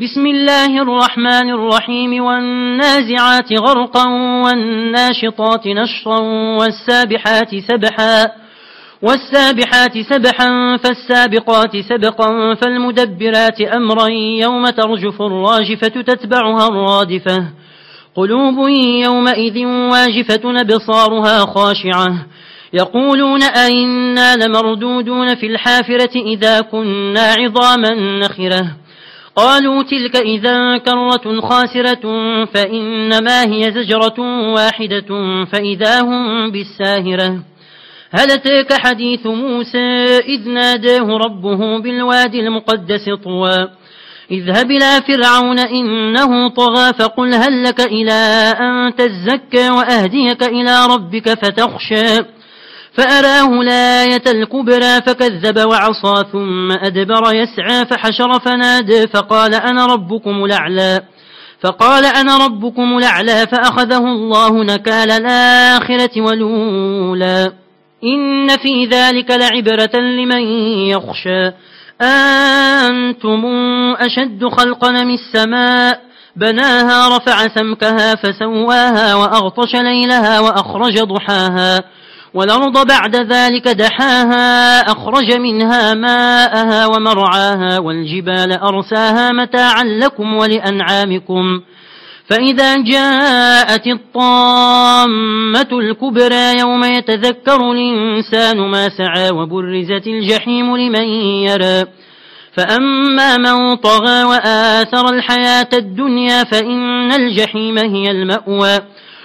بسم الله الرحمن الرحيم والنازعات غرقا والناشطات نشرا والسابحات سبحا والسابحات سبحا فالسابقات سبقا فالمدبرات أمرا يوم ترجف الراجفة تتبعها الرادفة قلوب يومئذ واجفة بصارها خاشعة يقولون أئنا لمردودون في الحافرة إذا كنا عظاما نخرة قالوا تلك إذا كرة خاسرة فإنما هي زجرة واحدة فإذا هم بالساهرة. هل اتيك حديث موسى إذ ناداه ربه بالوادي المقدس طوى. اذهب إلى فرعون إنه طغى فقل هل لك إلى أن تزكى وأهديك إلى ربك فتخشى. فأراه الآية الكبرى فكذب وعصى ثم أدبر يسعى فحشر فنادى فقال أنا ربكم الأعلى فقال أنا ربكم الأعلى فأخذه الله نكال الآخرة ولولا إن في ذلك لعبرة لمن يخشى أنتم أشد خلقا من السماء بناها رفع سمكها فسواها وأغطش ليلها وأخرج ضحاها والأرض بعد ذلك دحاها أخرج منها ماءها ومرعاها والجبال أرساها متاعا لكم ولأنعامكم. فإذا جاءت الطامة الكبرى يوم يتذكر الإنسان ما سعى وبرزت الجحيم لمن يرى. فأما من طغى وآثر الحياة الدنيا فإن الجحيم هي المأوى.